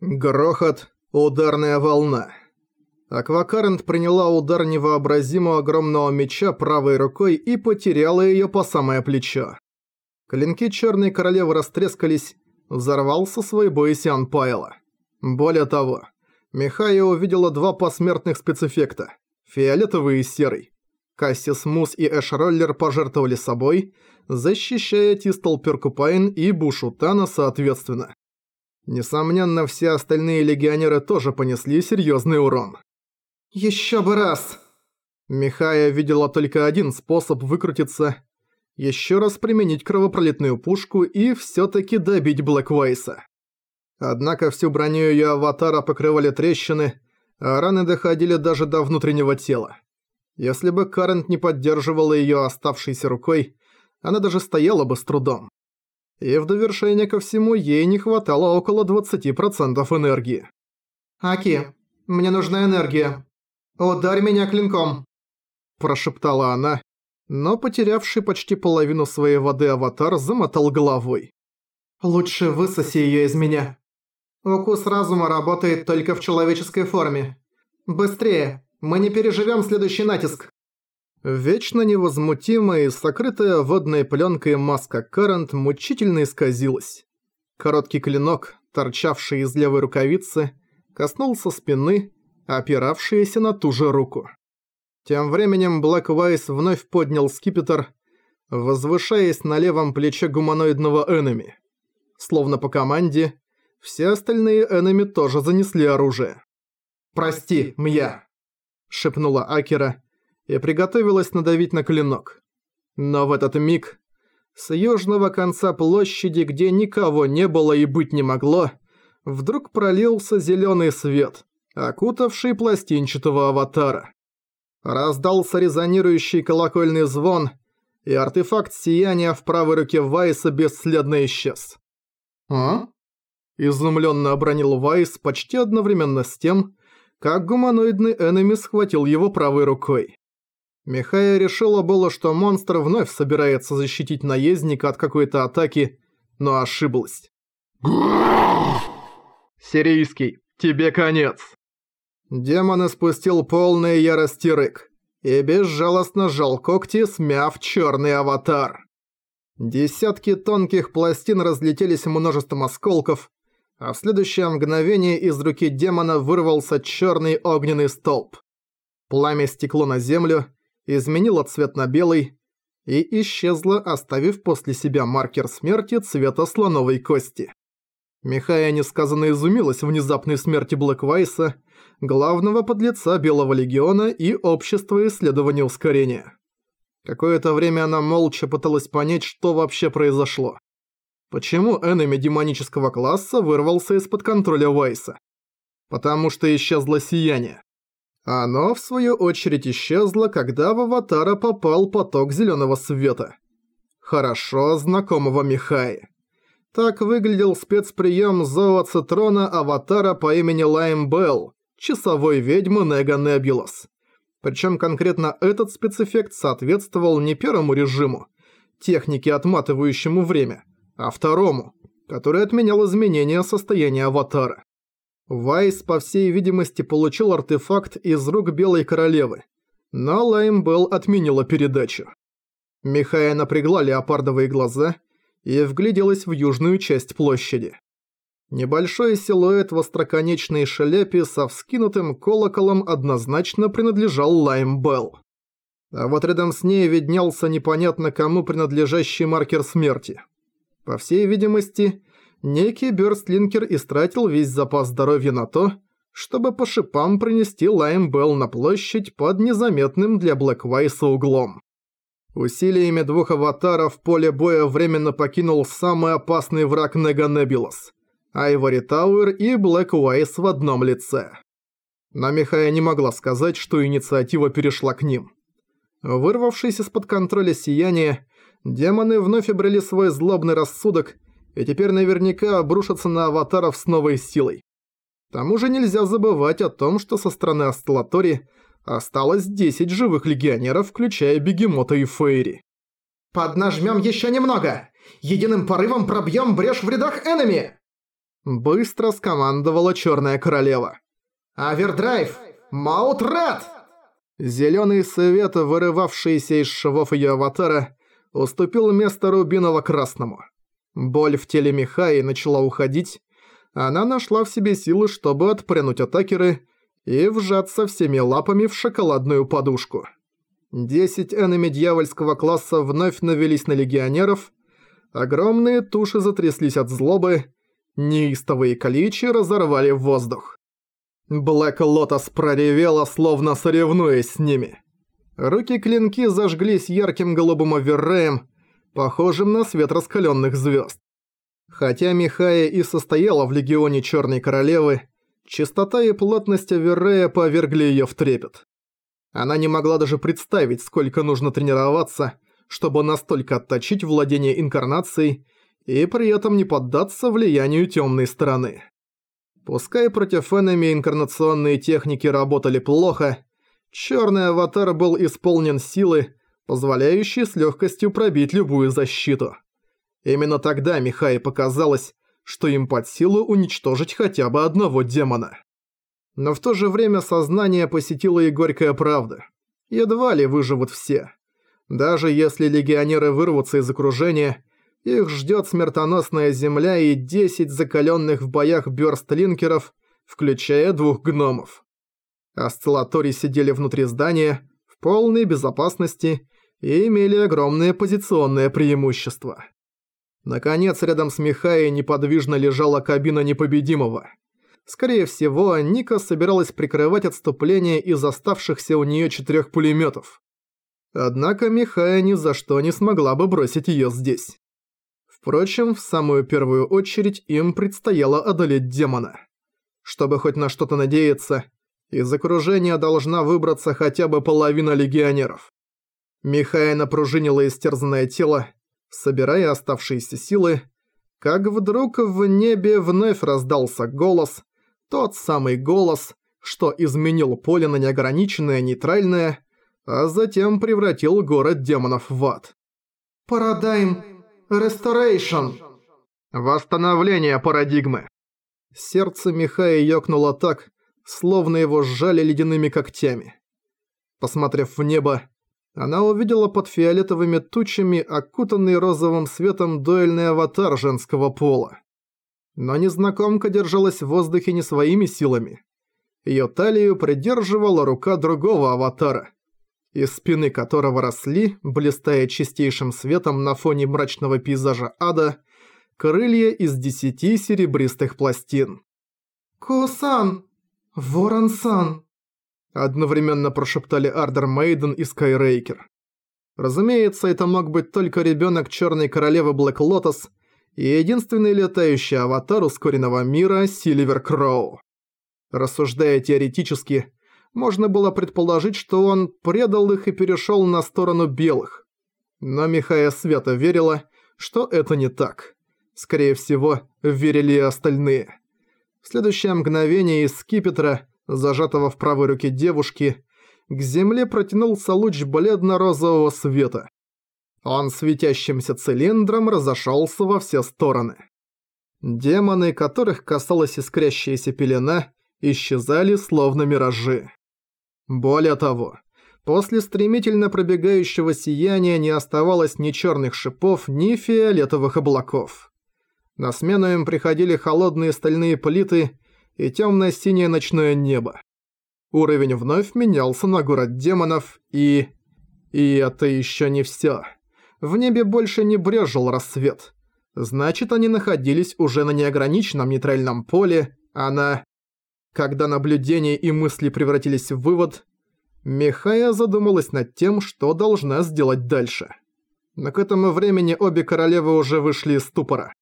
Грохот, ударная волна. Аквакарент приняла удар невообразимо огромного меча правой рукой и потеряла её по самое плечо. Клинки Черной Королевы растрескались, взорвался свой бой Сиан Пайла. Более того, Михая увидела два посмертных спецэффекта – фиолетовый и серый. Кассис Мус и Эш Роллер пожертвовали собой, защищая Тистол Перкупайн и Бушу Тана соответственно. Несомненно, все остальные легионеры тоже понесли серьезный урон. Еще бы раз!» Михая видела только один способ выкрутиться – еще раз применить кровопролитную пушку и все таки добить Блэквайса. Однако всю броню ее аватара покрывали трещины, а раны доходили даже до внутреннего тела. Если бы Карент не поддерживала ее оставшейся рукой, она даже стояла бы с трудом. И в довершение ко всему ей не хватало около 20% энергии. «Аки, мне нужна энергия. Ударь меня клинком!» Прошептала она, но потерявший почти половину своей воды аватар замотал головой. «Лучше высоси её из меня. Укус разума работает только в человеческой форме. Быстрее, мы не переживём следующий натиск». Вечно невозмутимая и сокрытая водной пленкой маска Карент мучительно исказилась. Короткий клинок, торчавший из левой рукавицы, коснулся спины, опиравшейся на ту же руку. Тем временем Блэк Вайс вновь поднял скипетр, возвышаясь на левом плече гуманоидного энеми. Словно по команде, все остальные энеми тоже занесли оружие. «Прости, Мья», — шепнула Акера, и приготовилась надавить на клинок. Но в этот миг с южного конца площади, где никого не было и быть не могло, вдруг пролился зеленый свет, окутавший пластинчатого аватара. Раздался резонирующий колокольный звон, и артефакт сияния в правой руке Вайса бесследно исчез. «А?» Изумленно обронил Вайс почти одновременно с тем, как гуманоидный энеми схватил его правой рукой. Михая решила было, что монстр вновь собирается защитить наездника от какой-то атаки, но ошиблась. «Сирийский, тебе конец!» Демон испустил полный ярости рык и безжалостно сжал когти, смяв черный аватар. Десятки тонких пластин разлетелись множеством осколков, а в следующее мгновение из руки демона вырвался черный огненный столб. Пламя стекло на землю, изменило цвет на белый и исчезло, оставив после себя маркер смерти цвета слоновой кости. Михая несказанно изумилась внезапной смерти Блэквайса, главного подлеца Белого Легиона и Общества исследования ускорения. Какое-то время она молча пыталась понять, что вообще произошло. Почему энеми демонического класса вырвался из-под контроля Вайса? Потому что исчезло сияние. Оно, в свою очередь, исчезло, когда в аватара попал поток зеленого света. Хорошо знакомого Михаи. Так выглядел спецприем зооцитрона аватара по имени Лайм Белл, часовой ведьмы Нега Небулас. Причем конкретно этот спецэффект соответствовал не первому режиму, технике, отматывающему время, а второму, который отменял изменение состояния аватара. Вайс, по всей видимости, получил артефакт из рук Белой Королевы, но Лаймбелл отменила передачу. Михая напрягла леопардовые глаза и вгляделась в южную часть площади. Небольшой силуэт в остроконечной шляпе со вскинутым колоколом однозначно принадлежал Лайм Белл. А вот рядом с ней виднелся непонятно кому принадлежащий маркер смерти. По всей видимости, некий Бёрстлинкер истратил весь запас здоровья на то, чтобы по шипам принести Лайм Белл на площадь под незаметным для Блэквайса углом. Усилиями двух аватаров поле боя временно покинул самый опасный враг Нега Небулас – Айвори Тауэр и Блэк Уайс в одном лице. Но Михая не могла сказать, что инициатива перешла к ним. Вырвавшись из-под контроля сияния, демоны вновь обрели свой злобный рассудок и теперь наверняка обрушатся на аватаров с новой силой. К тому же нельзя забывать о том, что со стороны Астеллатори осталось 10 живых легионеров, включая Бегемота и Фейри. «Поднажмем еще немного! Единым порывом пробьем брешь в рядах энеми!» Быстро скомандовала Черная Королева. «Авердрайв! Маутрат!» Зелёный свет, вырывавшийся из швов её аватара, уступил место рубиново-красному. Боль в теле Михаи начала уходить, она нашла в себе силы, чтобы отпрянуть от Акеры и вжаться всеми лапами в шоколадную подушку. Десять энеми дьявольского класса вновь навелись на легионеров, огромные туши затряслись от злобы, неистовые каличи разорвали воздух. Блэк Лотос проревела, словно соревнуясь с ними. Руки-клинки зажглись ярким голубым оверреем, похожим на свет раскаленных звезд. Хотя Михая и состояла в легионе Черной Королевы, чистота и плотность оверрея повергли ее в трепет. Она не могла даже представить, сколько нужно тренироваться, чтобы настолько отточить владение инкарнацией и при этом не поддаться влиянию темной стороны. Пускай против энеми инкарнационные техники работали плохо, черный аватар был исполнен силы, позволяющей с легкостью пробить любую защиту. Именно тогда Михае показалось, что им под силу уничтожить хотя бы одного демона. Но в то же время сознание посетила и горькая правда. Едва ли выживут все. Даже если легионеры вырвутся из окружения, их ждет смертоносная земля и 10 закаленных в боях бёрстлинкеров, включая двух гномов. Осциллатори сидели внутри здания, в полной безопасности и имели огромное позиционное преимущество. Наконец, рядом с Михаей неподвижно лежала кабина непобедимого. Скорее всего, Ника собиралась прикрывать отступление из оставшихся у нее четырех пулеметов. Однако Михая ни за что не смогла бы бросить ее здесь. Впрочем, в самую первую очередь им предстояло одолеть демона. Чтобы хоть на что-то надеяться, из окружения должна выбраться хотя бы половина легионеров. Михая напружинила истерзанное тело, собирая оставшиеся силы, как вдруг в небе вновь раздался голос, тот самый голос, что изменил поле на неограниченное нейтральное, а затем превратил город демонов в ад. «Парадайм Ресторейшн!» Восстановление парадигмы. Сердце Михая ёкнуло так, словно его сжали ледяными когтями. Посмотрев в небо, она увидела под фиолетовыми тучами окутанный розовым светом дуэльный аватар женского пола. Но незнакомка держалась в воздухе не своими силами. Её талию придерживала рука другого аватара, из спины которого росли, блистая чистейшим светом на фоне мрачного пейзажа ада, крылья из десяти серебристых пластин. «Ку-сан! Ворон-сан!» Одновременно прошептали Ардор Мейден и Скайрейкер. Разумеется, это мог быть только ребенок Черной Королевы Блэк Лотос и единственный летающий аватар ускоренного мира Сильвер Кроу. Рассуждая теоретически, можно было предположить, что он предал их и перешел на сторону белых. Но Михая Света верила, что это не так. Скорее всего, верили и остальные. В следующее мгновение из скипетра, зажатого в правой руке девушки, к земле протянулся луч бледно-розового света. Он светящимся цилиндром разошелся во все стороны. Демоны, которых касалась искрящаяся пелена, исчезали словно миражи. Более того, после стремительно пробегающего сияния не оставалось ни черных шипов, ни фиолетовых облаков. На смену им приходили холодные стальные плиты и темно-синее ночное небо. Уровень вновь менялся на город демонов и... И это еще не все в небе больше не брежил рассвет. Значит, они находились уже на неограниченном нейтральном поле, а на... Когда наблюдения и мысли превратились в вывод, Михая задумалась над тем, что должна сделать дальше. Но к этому времени обе королевы уже вышли из ступора.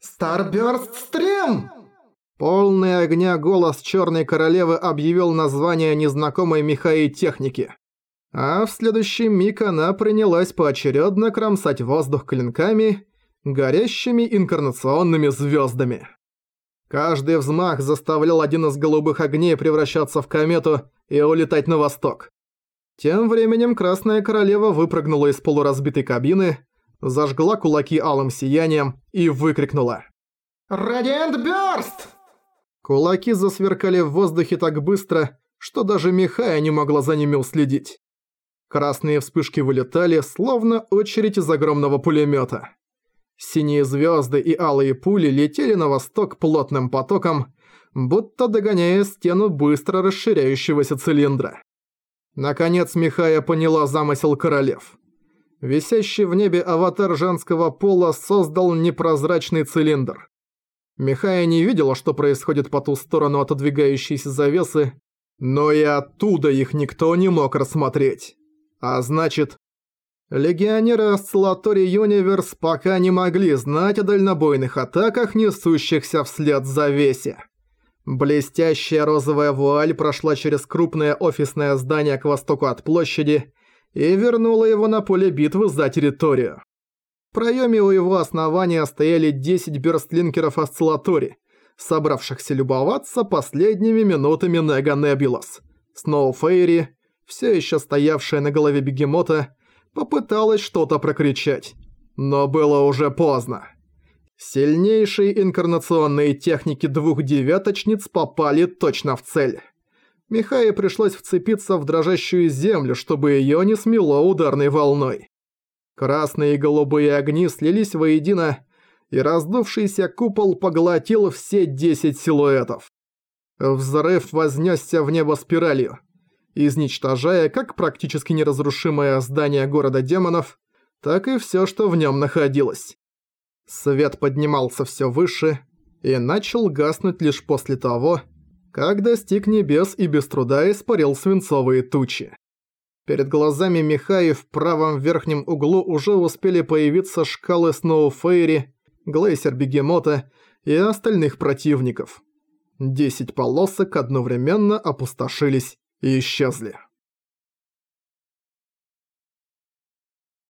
«Старбёрст Стрим!» Полный огня голос Черной Королевы объявил название незнакомой Михаи техники. А в следующий миг она принялась поочередно кромсать воздух клинками, горящими инкарнационными звездами. Каждый взмах заставлял один из голубых огней превращаться в комету и улетать на восток. Тем временем Красная Королева выпрыгнула из полуразбитой кабины, зажгла кулаки алым сиянием и выкрикнула. «Радиант Бёрст!» Кулаки засверкали в воздухе так быстро, что даже Михая не могла за ними уследить. Красные вспышки вылетали, словно очередь из огромного пулемета. Синие звезды и алые пули летели на восток плотным потоком, будто догоняя стену быстро расширяющегося цилиндра. Наконец Михая поняла замысел королев. Висящий в небе аватар женского пола создал непрозрачный цилиндр. Михая не видела, что происходит по ту сторону отодвигающейся завесы, но и оттуда их никто не мог рассмотреть. А значит, легионеры Осциллатори Юниверс пока не могли знать о дальнобойных атаках, несущихся вслед за весе. Блестящая розовая вуаль прошла через крупное офисное здание к востоку от площади и вернула его на поле битвы за территорию. Проеме у его основания стояли 10 бёрстлинкеров Осциллатори, собравшихся любоваться последними минутами Нега Небулас. Сноуфейри, все еще стоявшая на голове бегемота, попыталась что-то прокричать. Но было уже поздно. Сильнейшие инкарнационные техники двух девяточниц попали точно в цель. Михае пришлось вцепиться в дрожащую землю, чтобы её не смело ударной волной. Красные и голубые огни слились воедино, и раздувшийся купол поглотил все десять силуэтов. Взрыв вознесся в небо спиралью, изничтожая как практически неразрушимое здание города демонов, так и всё, что в нём находилось. Свет поднимался всё выше и начал гаснуть лишь после того, как достиг небес и без труда испарил свинцовые тучи. Перед глазами Михаи в правом верхнем углу уже успели появиться шкалы Сноуфейри глейсер Бегемота и остальных противников. Десять полосок одновременно опустошились и исчезли.